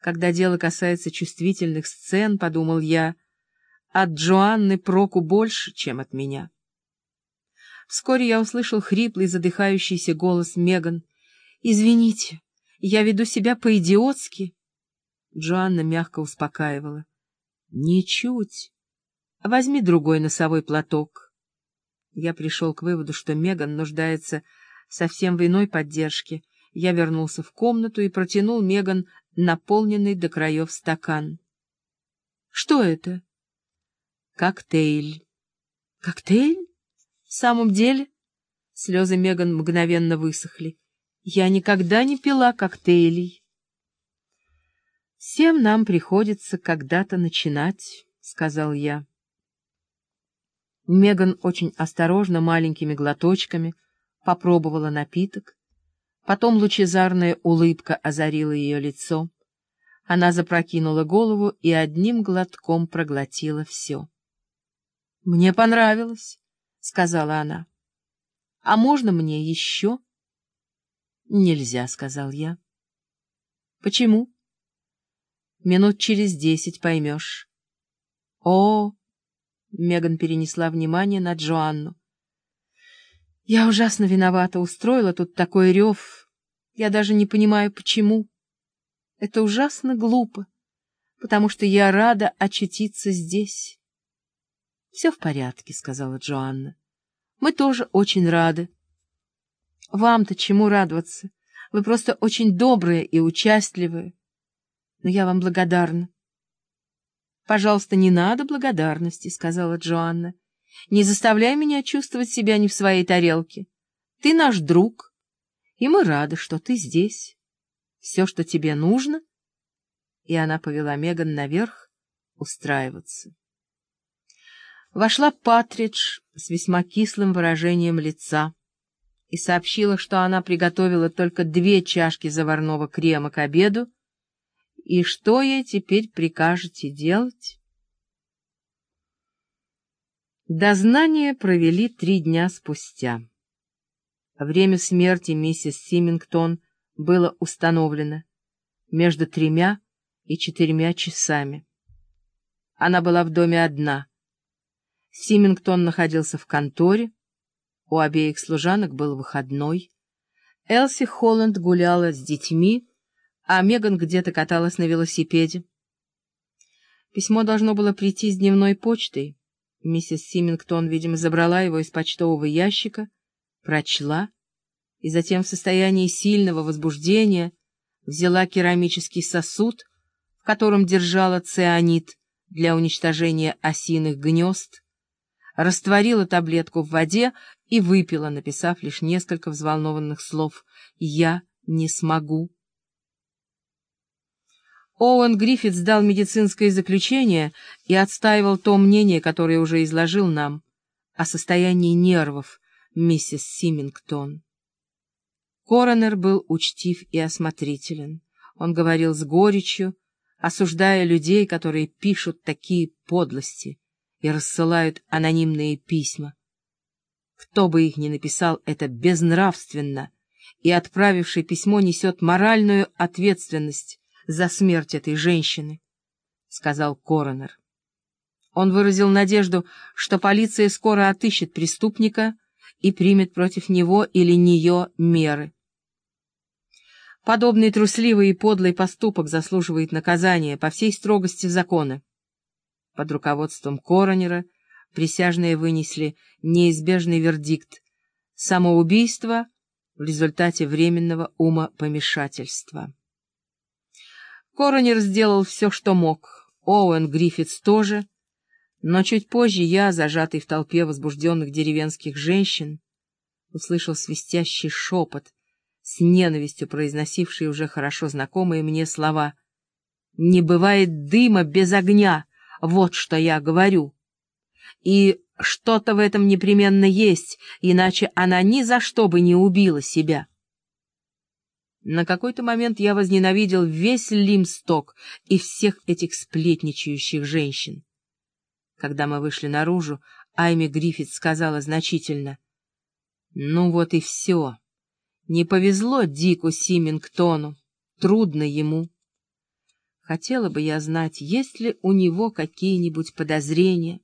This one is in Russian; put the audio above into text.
Когда дело касается чувствительных сцен, — подумал я, — от Джоанны проку больше, чем от меня. Вскоре я услышал хриплый, задыхающийся голос Меган. «Извините, я веду себя по-идиотски». Джоанна мягко успокаивала. «Ничуть. Возьми другой носовой платок». Я пришел к выводу, что Меган нуждается совсем в иной поддержке. Я вернулся в комнату и протянул Меган наполненный до краев стакан. — Что это? — Коктейль. — Коктейль? В самом деле? Слезы Меган мгновенно высохли. Я никогда не пила коктейлей. «Всем нам приходится когда-то начинать», — сказал я. Меган очень осторожно, маленькими глоточками, попробовала напиток. Потом лучезарная улыбка озарила ее лицо. Она запрокинула голову и одним глотком проглотила все. — Мне понравилось, — сказала она. — А можно мне еще? — Нельзя, — сказал я. — Почему? — Минут через десять поймешь. — О! — Меган перенесла внимание на Джоанну. — Я ужасно виновата, устроила тут такой рев. Я даже не понимаю, почему. Это ужасно глупо, потому что я рада очутиться здесь. — Все в порядке, — сказала Джоанна. — Мы тоже очень рады. — Вам-то чему радоваться? Вы просто очень добрые и участливые. Но я вам благодарна. — Пожалуйста, не надо благодарности, — сказала Джоанна. — Не заставляй меня чувствовать себя не в своей тарелке. Ты наш друг, и мы рады, что ты здесь все, что тебе нужно, и она повела Меган наверх устраиваться. Вошла Патридж с весьма кислым выражением лица и сообщила, что она приготовила только две чашки заварного крема к обеду, и что ей теперь прикажете делать? Дознание провели три дня спустя. Время смерти миссис Симингтон было установлено между тремя и четырьмя часами. Она была в доме одна. Симингтон находился в конторе, у обеих служанок был выходной. Элси Холланд гуляла с детьми, а Меган где-то каталась на велосипеде. Письмо должно было прийти с дневной почтой. Миссис Симингтон, видимо, забрала его из почтового ящика, прочла и затем в состоянии сильного возбуждения взяла керамический сосуд, в котором держала цианид для уничтожения осиных гнезд, растворила таблетку в воде и выпила, написав лишь несколько взволнованных слов «Я не смогу». Оуэн Гриффит сдал медицинское заключение и отстаивал то мнение, которое уже изложил нам, о состоянии нервов миссис Симингтон. Коронер был учтив и осмотрителен. Он говорил с горечью, осуждая людей, которые пишут такие подлости и рассылают анонимные письма. Кто бы их ни написал, это безнравственно, и отправивший письмо несет моральную ответственность за смерть этой женщины, — сказал коронер. Он выразил надежду, что полиция скоро отыщет преступника и примет против него или нее меры. Подобный трусливый и подлый поступок заслуживает наказания по всей строгости закона. Под руководством коронера присяжные вынесли неизбежный вердикт — самоубийство в результате временного умопомешательства. Коронер сделал все, что мог, Оуэн Гриффитс тоже, но чуть позже я, зажатый в толпе возбужденных деревенских женщин, услышал свистящий шепот — с ненавистью произносивший уже хорошо знакомые мне слова. «Не бывает дыма без огня, вот что я говорю. И что-то в этом непременно есть, иначе она ни за что бы не убила себя». На какой-то момент я возненавидел весь Лимсток и всех этих сплетничающих женщин. Когда мы вышли наружу, Айми Гриффит сказала значительно, «Ну вот и все». Не повезло Дику Симингтону, трудно ему. Хотела бы я знать, есть ли у него какие-нибудь подозрения.